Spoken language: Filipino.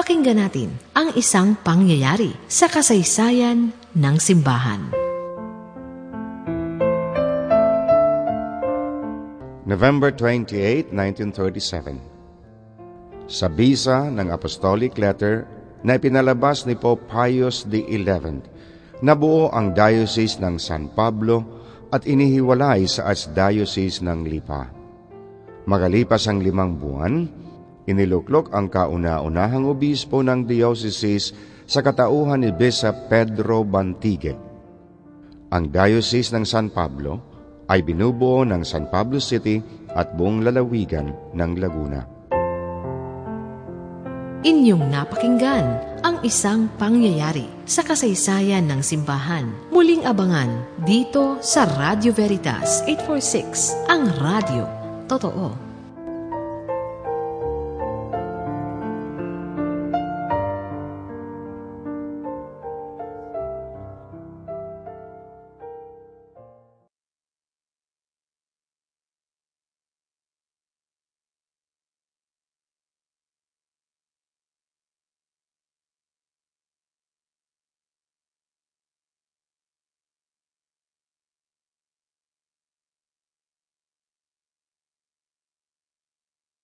Pakinggan natin ang isang pangyayari sa kasaysayan ng simbahan. November 28, 1937 Sa bisa ng Apostolic Letter na ipinalabas ni Pope Pius XI, nabuo ang Diocese ng San Pablo at inihiwalay sa Archdiocese ng Lipa. Magalipas ang limang buwan, iniluklok ang kauna-unahang obispo ng diocese sa katauhan ni Bishop Pedro Bantigue. Ang Diocese ng San Pablo ay binubuo ng San Pablo City at buong lalawigan ng Laguna. Inyong napakinggan ang isang pangyayari sa kasaysayan ng simbahan. Muling abangan dito sa Radio Veritas 846, ang radio. Totoo.